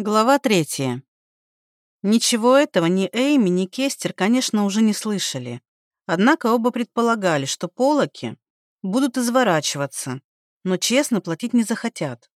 Глава третья. Ничего этого ни Эйми, ни Кестер, конечно, уже не слышали. Однако оба предполагали, что полоки будут изворачиваться, но честно платить не захотят.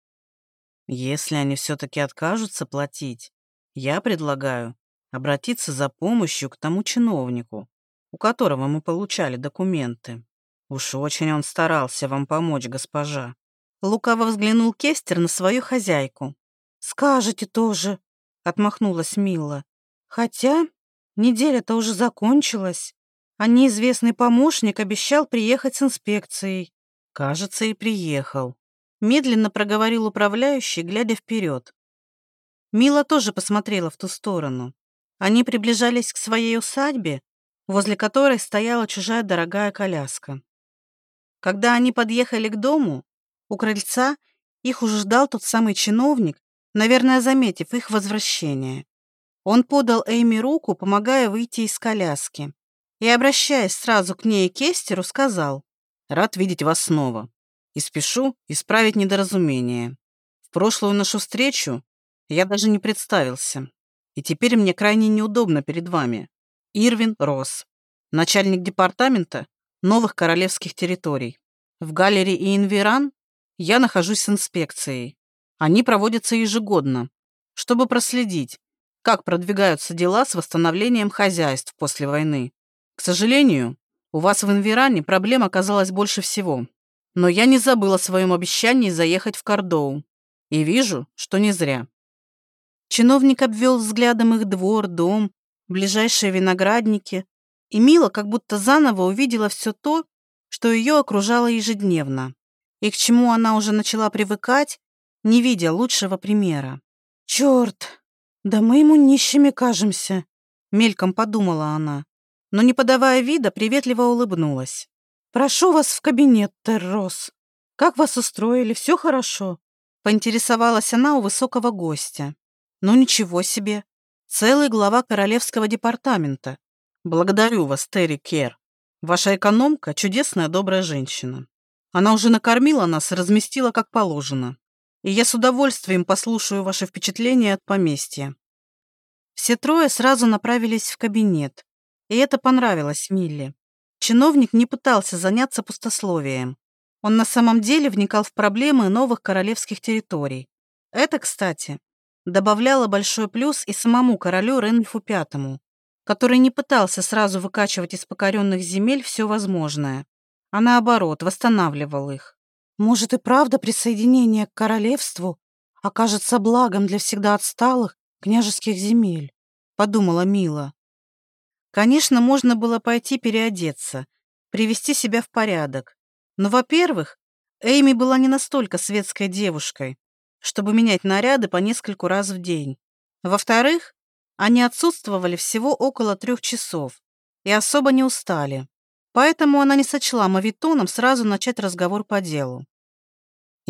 Если они все-таки откажутся платить, я предлагаю обратиться за помощью к тому чиновнику, у которого мы получали документы. Уж очень он старался вам помочь, госпожа. Лукаво взглянул Кестер на свою хозяйку. «Скажете тоже», — отмахнулась Мила. «Хотя неделя-то уже закончилась, а неизвестный помощник обещал приехать с инспекцией». «Кажется, и приехал», — медленно проговорил управляющий, глядя вперед. Мила тоже посмотрела в ту сторону. Они приближались к своей усадьбе, возле которой стояла чужая дорогая коляска. Когда они подъехали к дому, у крыльца их уже ждал тот самый чиновник, наверное, заметив их возвращение. Он подал Эйми руку, помогая выйти из коляски. И, обращаясь сразу к ней и Кестеру, сказал, «Рад видеть вас снова. И спешу исправить недоразумение. В прошлую нашу встречу я даже не представился. И теперь мне крайне неудобно перед вами. Ирвин Росс, начальник департамента новых королевских территорий. В галерее Инверан я нахожусь с инспекцией. Они проводятся ежегодно, чтобы проследить, как продвигаются дела с восстановлением хозяйств после войны. К сожалению, у вас в Инверане проблем оказалось больше всего. Но я не забыла о своем обещании заехать в Кордоу. И вижу, что не зря. Чиновник обвел взглядом их двор, дом, ближайшие виноградники, и Мила как будто заново увидела все то, что ее окружало ежедневно, и к чему она уже начала привыкать, не видя лучшего примера. «Черт, да мы ему нищими кажемся», — мельком подумала она, но, не подавая вида, приветливо улыбнулась. «Прошу вас в кабинет, Террос. Как вас устроили? Все хорошо?» Поинтересовалась она у высокого гостя. «Ну ничего себе. Целый глава королевского департамента. Благодарю вас, Терри Кер. Ваша экономка — чудесная добрая женщина. Она уже накормила нас и разместила как положено и я с удовольствием послушаю ваши впечатления от поместья». Все трое сразу направились в кабинет, и это понравилось Милли. Чиновник не пытался заняться пустословием. Он на самом деле вникал в проблемы новых королевских территорий. Это, кстати, добавляло большой плюс и самому королю Ренфу Пятому, который не пытался сразу выкачивать из покоренных земель все возможное, а наоборот восстанавливал их. Может и правда присоединение к королевству окажется благом для всегда отсталых княжеских земель, подумала Мила. Конечно, можно было пойти переодеться, привести себя в порядок. Но, во-первых, Эйми была не настолько светской девушкой, чтобы менять наряды по нескольку раз в день. Во-вторых, они отсутствовали всего около трех часов и особо не устали. Поэтому она не сочла мавитоном сразу начать разговор по делу.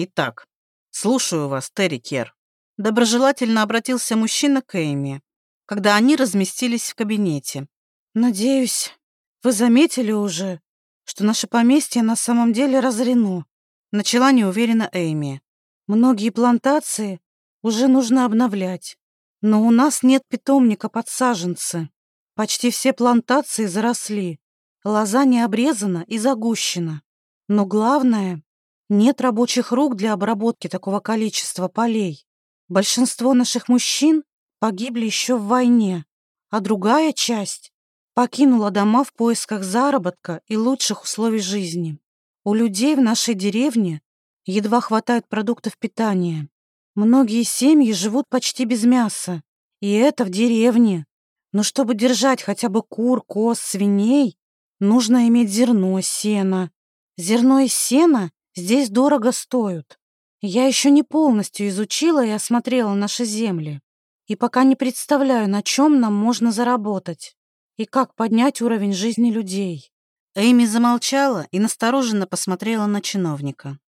«Итак, слушаю вас, Терри Кер». Доброжелательно обратился мужчина к Эйми, когда они разместились в кабинете. «Надеюсь, вы заметили уже, что наше поместье на самом деле разорено», начала неуверенно Эйми. «Многие плантации уже нужно обновлять, но у нас нет питомника подсаженцы. Почти все плантации заросли, лоза не обрезана и загущена. Но главное, нет рабочих рук для обработки такого количества полей. Большинство наших мужчин погибли еще в войне, а другая часть покинула дома в поисках заработка и лучших условий жизни. У людей в нашей деревне едва хватает продуктов питания. Многие семьи живут почти без мяса, и это в деревне. Но чтобы держать хотя бы кур, коз, свиней, нужно иметь зерно, сено. Зерно и сено Здесь дорого стоят. Я еще не полностью изучила и осмотрела наши земли. И пока не представляю, на чем нам можно заработать. И как поднять уровень жизни людей. Эйми замолчала и настороженно посмотрела на чиновника.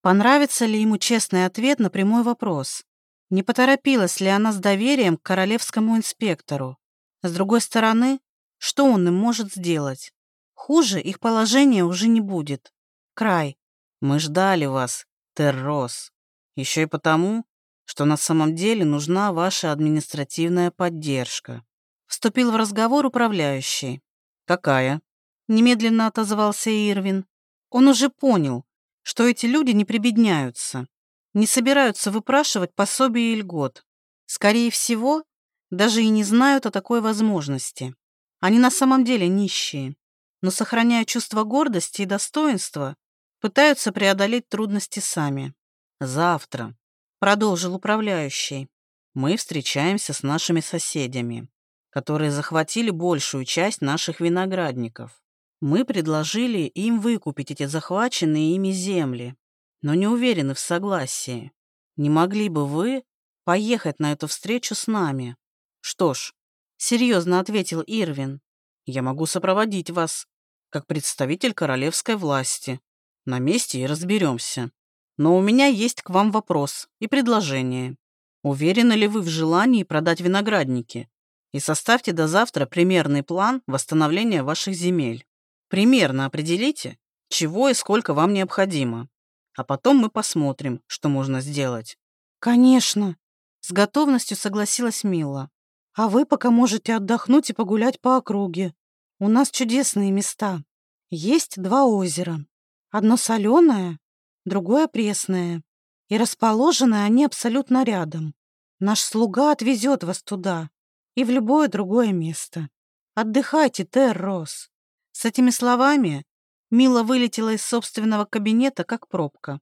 Понравится ли ему честный ответ на прямой вопрос? Не поторопилась ли она с доверием к королевскому инспектору? С другой стороны, что он им может сделать? Хуже их положение уже не будет. Край, мы ждали вас, Террос. Еще и потому, что на самом деле нужна ваша административная поддержка. Вступил в разговор управляющий. Какая? Немедленно отозвался Ирвин. Он уже понял, что эти люди не прибедняются, не собираются выпрашивать пособие и льгот. Скорее всего, даже и не знают о такой возможности. Они на самом деле нищие, но, сохраняя чувство гордости и достоинства, пытаются преодолеть трудности сами. Завтра, продолжил управляющий, мы встречаемся с нашими соседями, которые захватили большую часть наших виноградников. Мы предложили им выкупить эти захваченные ими земли, но не уверены в согласии. Не могли бы вы поехать на эту встречу с нами? Что ж, серьезно ответил Ирвин, я могу сопроводить вас, как представитель королевской власти. На месте и разберемся. Но у меня есть к вам вопрос и предложение. Уверены ли вы в желании продать виноградники? И составьте до завтра примерный план восстановления ваших земель. Примерно определите, чего и сколько вам необходимо. А потом мы посмотрим, что можно сделать. Конечно, с готовностью согласилась Мила. А вы пока можете отдохнуть и погулять по округе. У нас чудесные места. Есть два озера. Одно соленое, другое пресное. И расположены они абсолютно рядом. Наш слуга отвезет вас туда и в любое другое место. Отдыхайте, Террос. С этими словами Мила вылетела из собственного кабинета, как пробка.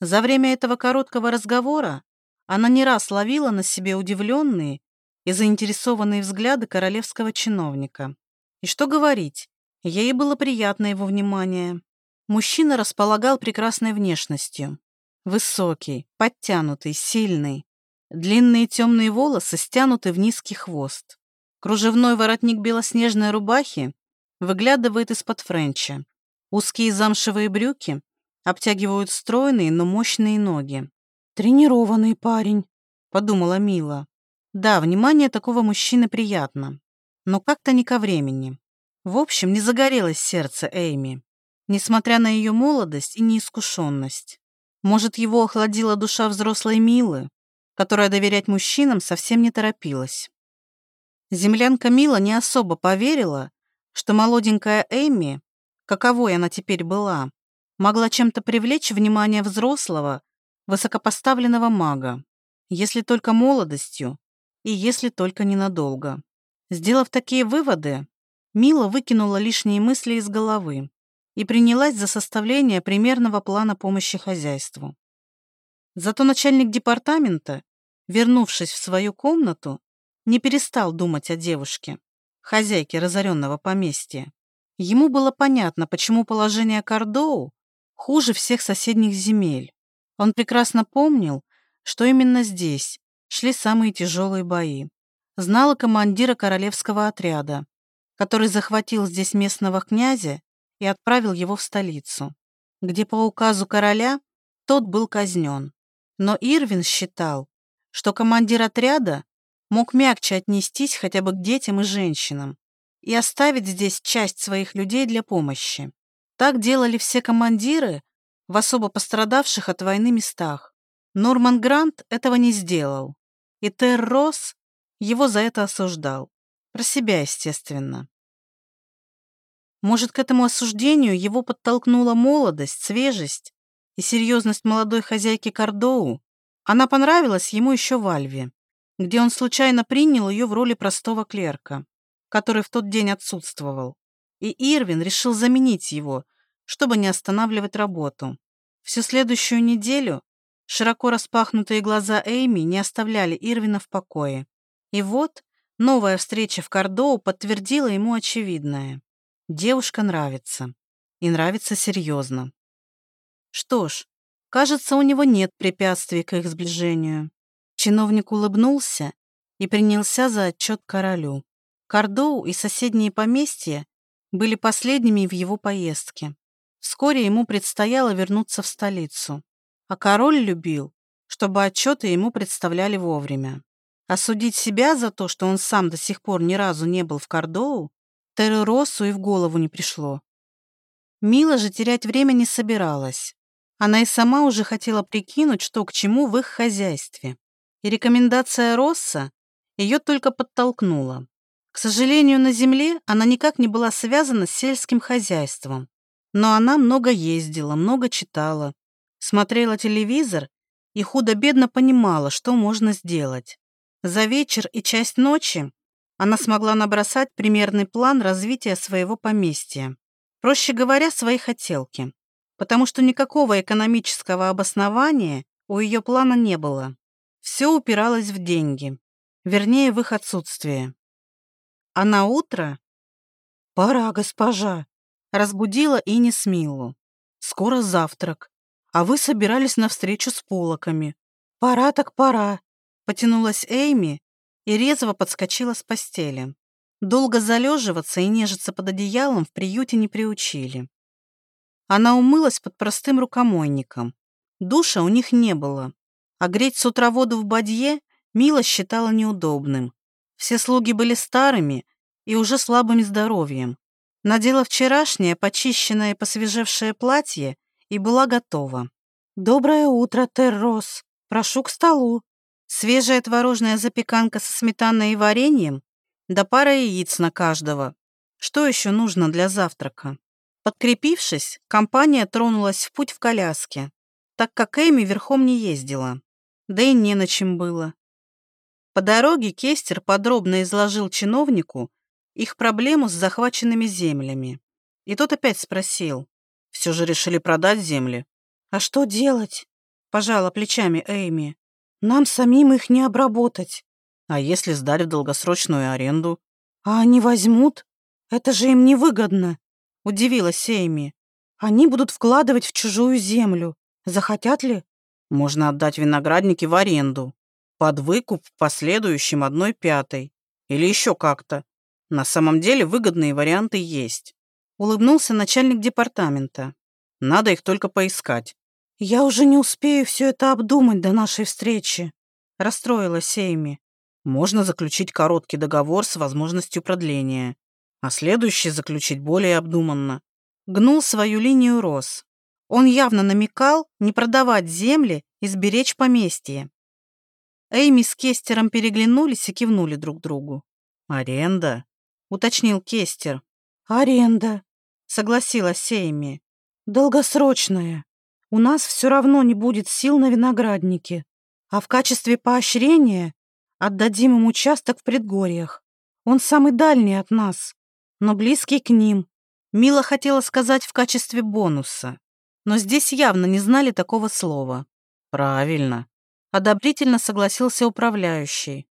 За время этого короткого разговора она не раз ловила на себе удивленные и заинтересованные взгляды королевского чиновника. И что говорить, ей было приятно его внимание. Мужчина располагал прекрасной внешностью. Высокий, подтянутый, сильный. Длинные темные волосы стянуты в низкий хвост. Кружевной воротник белоснежной рубахи выглядывает из-под френча. Узкие замшевые брюки обтягивают стройные, но мощные ноги. «Тренированный парень», — подумала Мила. Да, внимание такого мужчины приятно, но как-то не ко времени. В общем, не загорелось сердце Эйми, несмотря на ее молодость и неискушенность. Может, его охладила душа взрослой Милы, которая доверять мужчинам совсем не торопилась. Землянка Мила не особо поверила, что молоденькая Эми, каковой она теперь была, могла чем-то привлечь внимание взрослого, высокопоставленного мага, если только молодостью и если только ненадолго. Сделав такие выводы, Мила выкинула лишние мысли из головы и принялась за составление примерного плана помощи хозяйству. Зато начальник департамента, вернувшись в свою комнату, не перестал думать о девушке хозяйки разоренного поместья. Ему было понятно, почему положение Кардоу хуже всех соседних земель. Он прекрасно помнил, что именно здесь шли самые тяжелые бои. Знала командира королевского отряда, который захватил здесь местного князя и отправил его в столицу, где по указу короля тот был казнен. Но Ирвин считал, что командир отряда мог мягче отнестись хотя бы к детям и женщинам и оставить здесь часть своих людей для помощи. Так делали все командиры в особо пострадавших от войны местах. Норман Грант этого не сделал, и Тер Росс его за это осуждал. Про себя, естественно. Может, к этому осуждению его подтолкнула молодость, свежесть и серьезность молодой хозяйки Кардоу. Она понравилась ему еще в Альве где он случайно принял ее в роли простого клерка, который в тот день отсутствовал. И Ирвин решил заменить его, чтобы не останавливать работу. Всю следующую неделю широко распахнутые глаза Эйми не оставляли Ирвина в покое. И вот новая встреча в Кардоу подтвердила ему очевидное. Девушка нравится. И нравится серьезно. Что ж, кажется, у него нет препятствий к их сближению. Чиновник улыбнулся и принялся за отчет королю. Кардоу и соседние поместья были последними в его поездке. Вскоре ему предстояло вернуться в столицу. А король любил, чтобы отчеты ему представляли вовремя. Осудить себя за то, что он сам до сих пор ни разу не был в Кардоу, Терроросу и в голову не пришло. Мила же терять время не собиралась. Она и сама уже хотела прикинуть, что к чему в их хозяйстве. И рекомендация Росса ее только подтолкнула. К сожалению, на земле она никак не была связана с сельским хозяйством. Но она много ездила, много читала, смотрела телевизор и худо-бедно понимала, что можно сделать. За вечер и часть ночи она смогла набросать примерный план развития своего поместья. Проще говоря, свои хотелки. Потому что никакого экономического обоснования у ее плана не было. Все упиралось в деньги. Вернее, в их отсутствие. А на утро «Пора, госпожа», — разбудила Ини Смилу. «Скоро завтрак, а вы собирались на встречу с полоками». «Пора так пора», — потянулась Эйми и резво подскочила с постели. Долго залеживаться и нежиться под одеялом в приюте не приучили. Она умылась под простым рукомойником. Душа у них не было, а греть с утра воду в бадье Мила считала неудобным. Все слуги были старыми и уже слабым здоровьем. Надела вчерашнее, почищенное и посвежевшее платье и была готова. «Доброе утро, Террос. Прошу к столу». Свежая творожная запеканка со сметаной и вареньем, да пара яиц на каждого. Что еще нужно для завтрака? Подкрепившись, компания тронулась в путь в коляске, так как Эми верхом не ездила. Да и не на чем было. По дороге Кестер подробно изложил чиновнику их проблему с захваченными землями. И тот опять спросил. «Все же решили продать земли?» «А что делать?» — пожала плечами Эми. Нам самим их не обработать. А если сдать в долгосрочную аренду? А они возьмут? Это же им невыгодно. Удивилась Эйми. Они будут вкладывать в чужую землю. Захотят ли? Можно отдать виноградники в аренду. Под выкуп в последующем одной пятой. Или еще как-то. На самом деле выгодные варианты есть. Улыбнулся начальник департамента. Надо их только поискать. «Я уже не успею все это обдумать до нашей встречи», — расстроилась Эйми. «Можно заключить короткий договор с возможностью продления, а следующий заключить более обдуманно». Гнул свою линию Рос. Он явно намекал не продавать земли и сберечь поместье. Эйми с Кестером переглянулись и кивнули друг другу. «Аренда?» — уточнил Кестер. «Аренда», — согласилась Эйми. «Долгосрочная». У нас все равно не будет сил на винограднике, а в качестве поощрения отдадим им участок в предгорьях. Он самый дальний от нас, но близкий к ним. Мила хотела сказать в качестве бонуса, но здесь явно не знали такого слова. Правильно. Одобрительно согласился управляющий.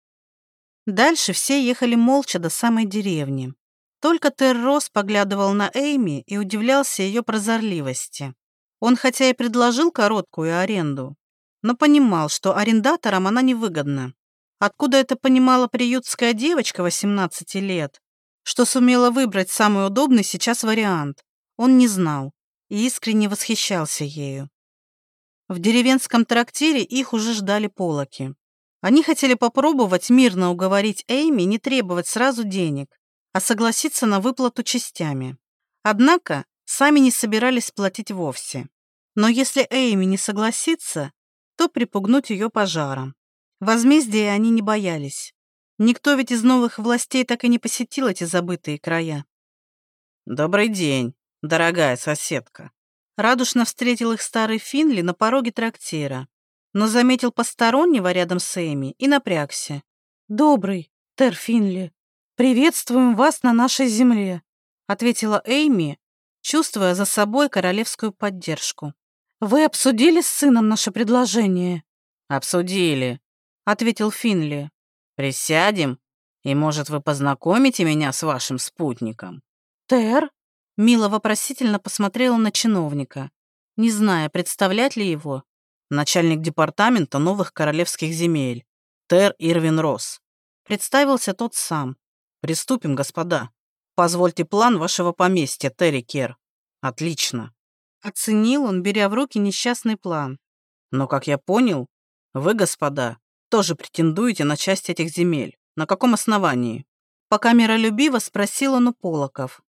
Дальше все ехали молча до самой деревни. Только Террос поглядывал на Эйми и удивлялся ее прозорливости. Он хотя и предложил короткую аренду, но понимал, что арендаторам она невыгодна. Откуда это понимала приютская девочка 18 лет, что сумела выбрать самый удобный сейчас вариант, он не знал и искренне восхищался ею. В деревенском трактире их уже ждали полоки. Они хотели попробовать мирно уговорить Эйми не требовать сразу денег, а согласиться на выплату частями. Однако сами не собирались платить вовсе. Но если Эйми не согласится, то припугнуть ее пожаром. Возмездия они не боялись. Никто ведь из новых властей так и не посетил эти забытые края. «Добрый день, дорогая соседка». Радушно встретил их старый Финли на пороге трактира, но заметил постороннего рядом с Эми и напрягся. «Добрый, Тер Финли. Приветствуем вас на нашей земле», ответила Эйми, чувствуя за собой королевскую поддержку. «Вы обсудили с сыном наше предложение?» «Обсудили», — ответил Финли. «Присядем, и, может, вы познакомите меня с вашим спутником?» «Тер?» Мила вопросительно посмотрела на чиновника, не зная, представлять ли его. Начальник департамента новых королевских земель. Тер Ирвин Росс. Представился тот сам. «Приступим, господа». Позвольте план вашего поместья, Терри Кер. Отлично. Оценил он, беря в руки несчастный план. Но, как я понял, вы, господа, тоже претендуете на часть этих земель. На каком основании? Пока миролюбиво спросил он у полоков.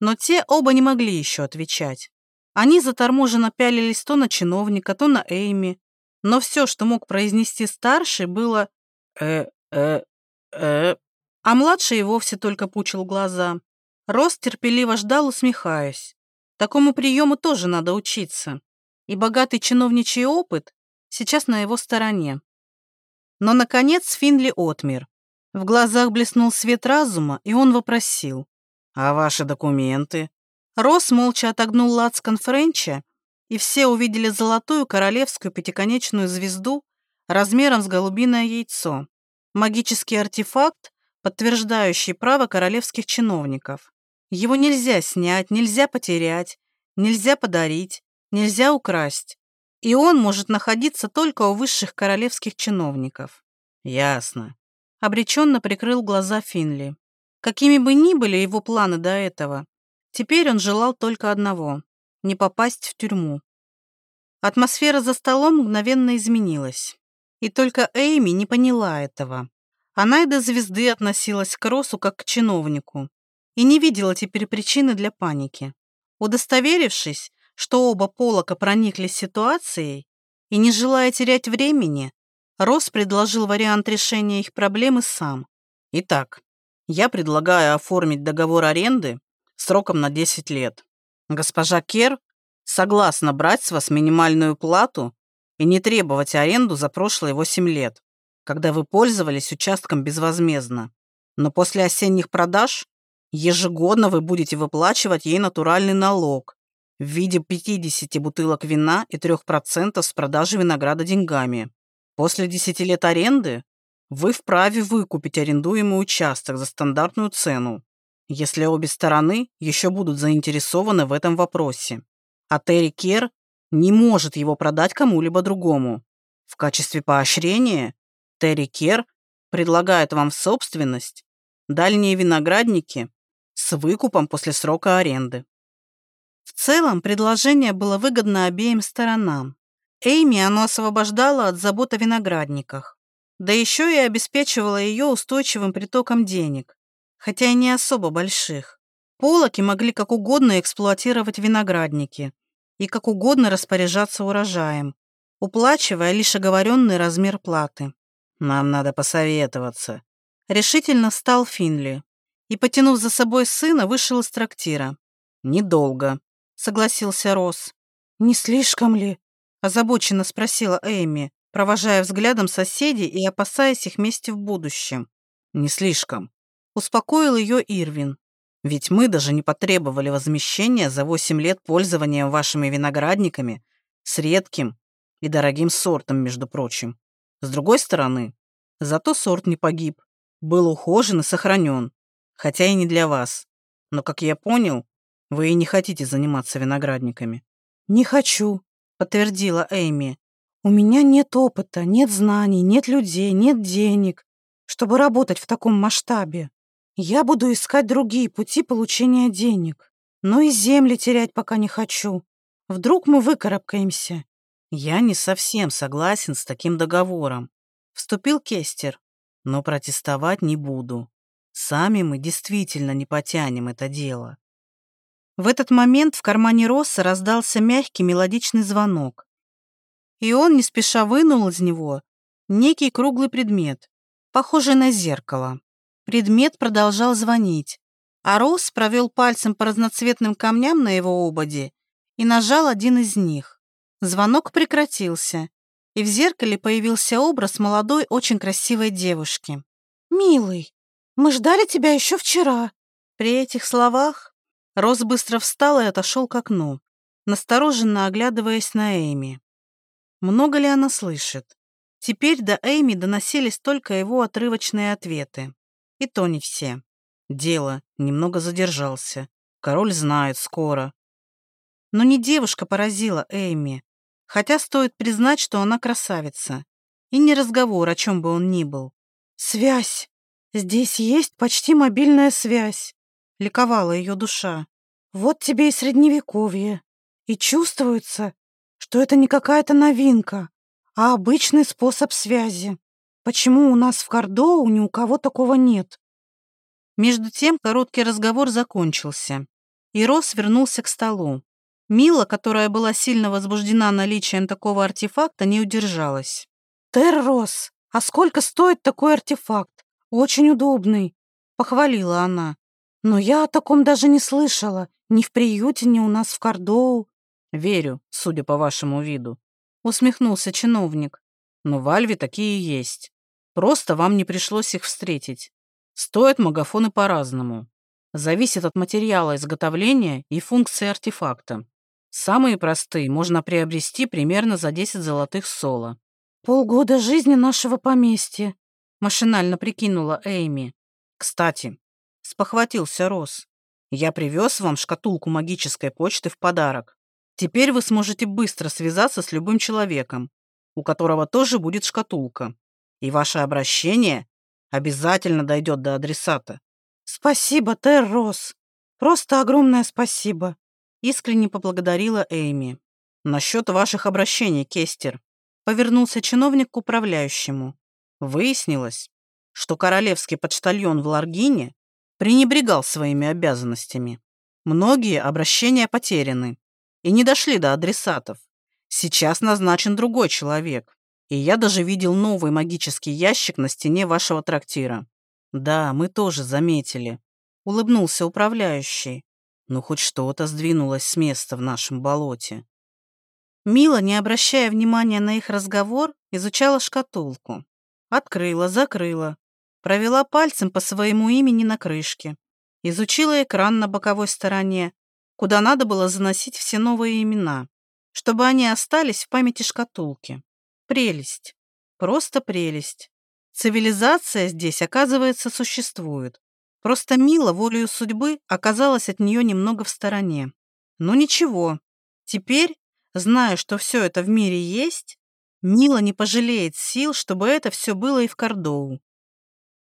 Но те оба не могли еще отвечать. Они заторможенно пялились то на чиновника, то на Эйми, но все, что мог произнести старший, было «э-э-э», а младший и вовсе только пучил глаза. Рост терпеливо ждал, усмехаясь. Такому приему тоже надо учиться. И богатый чиновничий опыт сейчас на его стороне. Но, наконец, Финли отмер. В глазах блеснул свет разума, и он вопросил. «А ваши документы?» Рос молча отогнул лацкан Френча, и все увидели золотую королевскую пятиконечную звезду размером с голубиное яйцо. Магический артефакт, подтверждающий право королевских чиновников. Его нельзя снять, нельзя потерять, нельзя подарить, нельзя украсть. И он может находиться только у высших королевских чиновников. Ясно. Обреченно прикрыл глаза Финли. Какими бы ни были его планы до этого, теперь он желал только одного — не попасть в тюрьму. Атмосфера за столом мгновенно изменилась. И только Эйми не поняла этого. Она и до звезды относилась к Росу как к чиновнику и не видела теперь причины для паники. Удостоверившись, что оба Полока прониклись ситуацией и, не желая терять времени, Рос предложил вариант решения их проблемы сам. Итак, я предлагаю оформить договор аренды сроком на 10 лет. Госпожа Кер согласна брать с вас минимальную плату и не требовать аренду за прошлые 8 лет, когда вы пользовались участком безвозмездно. Но после осенних продаж ежегодно вы будете выплачивать ей натуральный налог в виде 50 бутылок вина и 3% с продажи винограда деньгами. После 10 лет аренды вы вправе выкупить арендуемый участок за стандартную цену, если обе стороны еще будут заинтересованы в этом вопросе. А Терри Кер не может его продать кому-либо другому. В качестве поощрения Терри Кер предлагает вам в собственность дальние виноградники с выкупом после срока аренды. В целом, предложение было выгодно обеим сторонам. Эйми оно освобождало от забот о виноградниках, да еще и обеспечивало ее устойчивым притоком денег, хотя и не особо больших. Полоки могли как угодно эксплуатировать виноградники и как угодно распоряжаться урожаем, уплачивая лишь оговоренный размер платы. «Нам надо посоветоваться», — решительно встал Финли и, потянув за собой сына, вышел из трактира. «Недолго», — согласился Рос. «Не слишком ли?» озабоченно спросила Эми, провожая взглядом соседей и опасаясь их вместе в будущем. «Не слишком», — успокоил ее Ирвин. «Ведь мы даже не потребовали возмещения за восемь лет пользования вашими виноградниками с редким и дорогим сортом, между прочим. С другой стороны, зато сорт не погиб, был ухожен и сохранен, хотя и не для вас. Но, как я понял, вы и не хотите заниматься виноградниками». «Не хочу», подтвердила Эми. «У меня нет опыта, нет знаний, нет людей, нет денег, чтобы работать в таком масштабе. Я буду искать другие пути получения денег, но и земли терять пока не хочу. Вдруг мы выкарабкаемся». «Я не совсем согласен с таким договором», — вступил Кестер, «но протестовать не буду. Сами мы действительно не потянем это дело. В этот момент в кармане Росса раздался мягкий мелодичный звонок. И он не спеша вынул из него некий круглый предмет, похожий на зеркало. Предмет продолжал звонить, а Росс провел пальцем по разноцветным камням на его ободе и нажал один из них. Звонок прекратился, и в зеркале появился образ молодой, очень красивой девушки. «Милый, мы ждали тебя еще вчера». При этих словах Рос быстро встал и отошел к окну, настороженно оглядываясь на Эйми. Много ли она слышит? Теперь до Эйми доносились только его отрывочные ответы. И то не все. Дело немного задержался. Король знает скоро. Но не девушка поразила Эйми, хотя стоит признать, что она красавица. И не разговор, о чем бы он ни был. «Связь! Здесь есть почти мобильная связь ликовала ее душа. Вот тебе и средневековье. И чувствуется, что это не какая-то новинка, а обычный способ связи. Почему у нас в Кордоу ни у кого такого нет? Между тем короткий разговор закончился, и Рос вернулся к столу. Мила, которая была сильно возбуждена наличием такого артефакта, не удержалась. «Террос, а сколько стоит такой артефакт? Очень удобный», — похвалила она. «Но я о таком даже не слышала. Ни в приюте, ни у нас в Кордоу». «Верю, судя по вашему виду», — усмехнулся чиновник. «Но в Альве такие есть. Просто вам не пришлось их встретить. Стоят магафоны по-разному. Зависит от материала изготовления и функции артефакта. Самые простые можно приобрести примерно за 10 золотых соло. «Полгода жизни нашего поместья», — машинально прикинула Эйми. «Кстати», — спохватился Рос, «я привез вам шкатулку магической почты в подарок. Теперь вы сможете быстро связаться с любым человеком, у которого тоже будет шкатулка. И ваше обращение обязательно дойдет до адресата». «Спасибо, Тер Рос. Просто огромное спасибо», Искренне поблагодарила Эйми. «Насчет ваших обращений, Кестер», — повернулся чиновник к управляющему. Выяснилось, что королевский почтальон в Ларгине пренебрегал своими обязанностями. Многие обращения потеряны и не дошли до адресатов. Сейчас назначен другой человек, и я даже видел новый магический ящик на стене вашего трактира. Да, мы тоже заметили. Улыбнулся управляющий. Ну, хоть что-то сдвинулось с места в нашем болоте. Мила, не обращая внимания на их разговор, изучала шкатулку. Открыла, закрыла. Провела пальцем по своему имени на крышке. Изучила экран на боковой стороне, куда надо было заносить все новые имена, чтобы они остались в памяти шкатулки. Прелесть. Просто прелесть. Цивилизация здесь, оказывается, существует. Просто Мила волею судьбы оказалась от нее немного в стороне. Но ничего. Теперь, зная, что все это в мире есть, Мила не пожалеет сил, чтобы это все было и в Кордоу.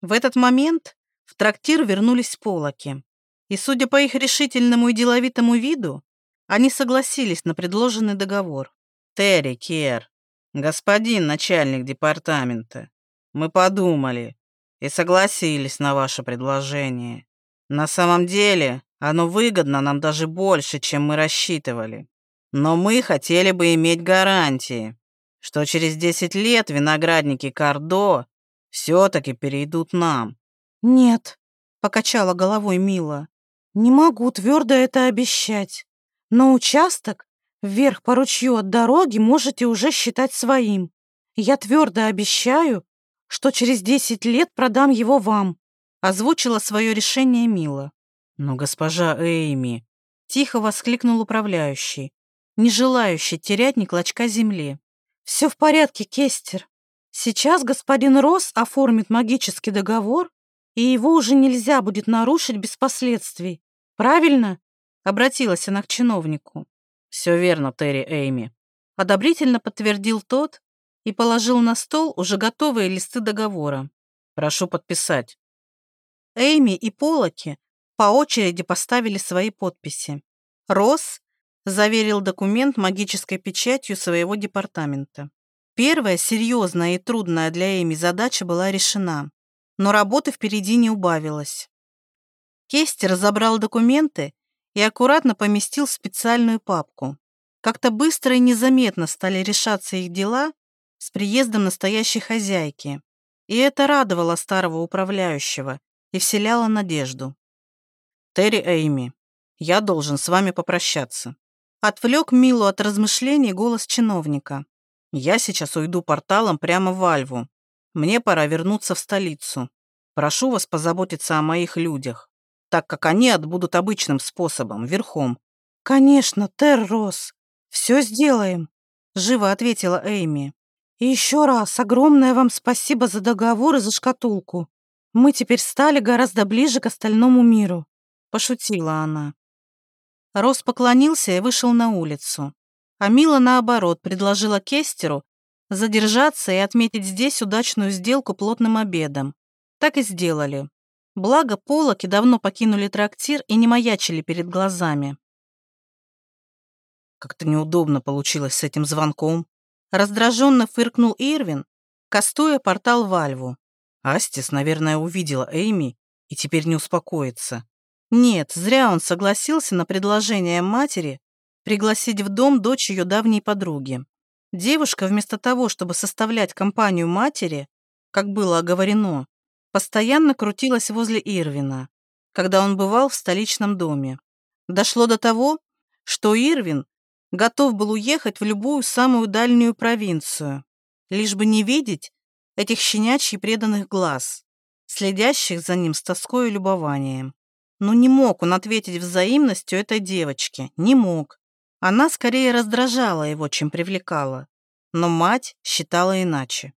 В этот момент в трактир вернулись полоки. И, судя по их решительному и деловитому виду, они согласились на предложенный договор. «Терри, Кер, господин начальник департамента, мы подумали, и согласились на ваше предложение. На самом деле, оно выгодно нам даже больше, чем мы рассчитывали. Но мы хотели бы иметь гарантии, что через 10 лет виноградники Кардо все-таки перейдут нам. «Нет», — покачала головой Мила, — «не могу твердо это обещать. Но участок вверх по ручью от дороги можете уже считать своим. Я твердо обещаю, что через десять лет продам его вам», — озвучила свое решение Мила. «Но госпожа Эйми...» — тихо воскликнул управляющий, не желающий терять ни клочка земли. «Все в порядке, Кестер. Сейчас господин Росс оформит магический договор, и его уже нельзя будет нарушить без последствий. Правильно?» — обратилась она к чиновнику. «Все верно, Терри Эйми», — одобрительно подтвердил тот, и положил на стол уже готовые листы договора. «Прошу подписать». Эйми и Полоки по очереди поставили свои подписи. Росс заверил документ магической печатью своего департамента. Первая серьезная и трудная для Эйми задача была решена, но работы впереди не убавилось. Кестер забрал документы и аккуратно поместил в специальную папку. Как-то быстро и незаметно стали решаться их дела, с приездом настоящей хозяйки. И это радовало старого управляющего и вселяло надежду. «Терри Эйми, я должен с вами попрощаться». Отвлек Милу от размышлений голос чиновника. «Я сейчас уйду порталом прямо в Альву. Мне пора вернуться в столицу. Прошу вас позаботиться о моих людях, так как они отбудут обычным способом, верхом». «Конечно, Тер Рос, все сделаем», — живо ответила Эйми. И еще раз огромное вам спасибо за договор и за шкатулку. Мы теперь стали гораздо ближе к остальному миру», — пошутила она. Рос поклонился и вышел на улицу. А Мила, наоборот, предложила Кестеру задержаться и отметить здесь удачную сделку плотным обедом. Так и сделали. Благо, полоки давно покинули трактир и не маячили перед глазами. Как-то неудобно получилось с этим звонком, Раздраженно фыркнул Ирвин, кастуя портал в Альву. Астис, наверное, увидела Эйми и теперь не успокоится. Нет, зря он согласился на предложение матери пригласить в дом дочь ее давней подруги. Девушка, вместо того, чтобы составлять компанию матери, как было оговорено, постоянно крутилась возле Ирвина, когда он бывал в столичном доме. Дошло до того, что Ирвин готов был уехать в любую самую дальнюю провинцию, лишь бы не видеть этих щенячьи преданных глаз, следящих за ним с тоской и любованием. Но не мог он ответить взаимностью этой девочке, не мог. Она скорее раздражала его, чем привлекала. Но мать считала иначе.